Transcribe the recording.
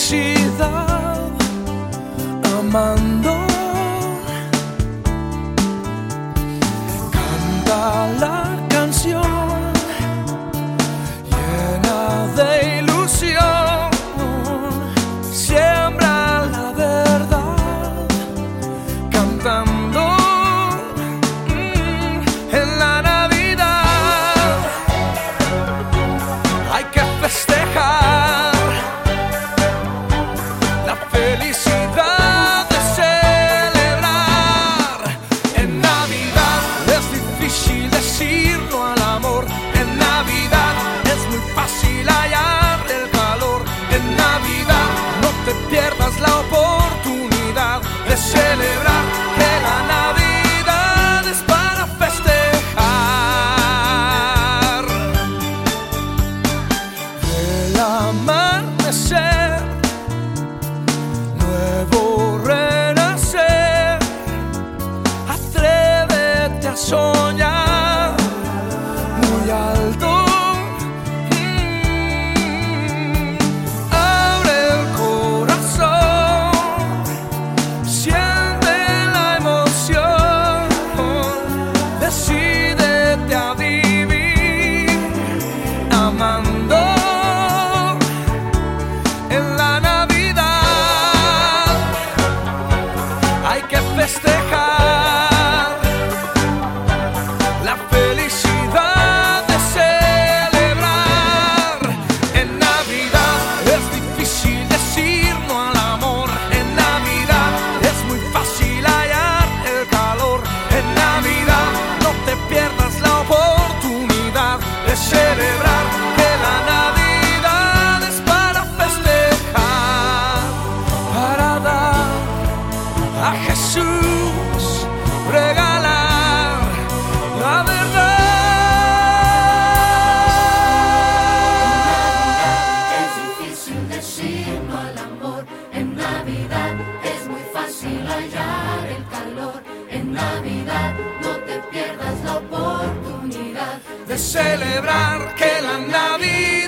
felicidad amando. cantarla. te pierdas la oportunidad de celebrar que la Jesús regalar la verdad. Es difícil decir no al amor. En Navidad es muy fácil hallar el calor. En Navidad no te pierdas la oportunidad de celebrar que la Navidad.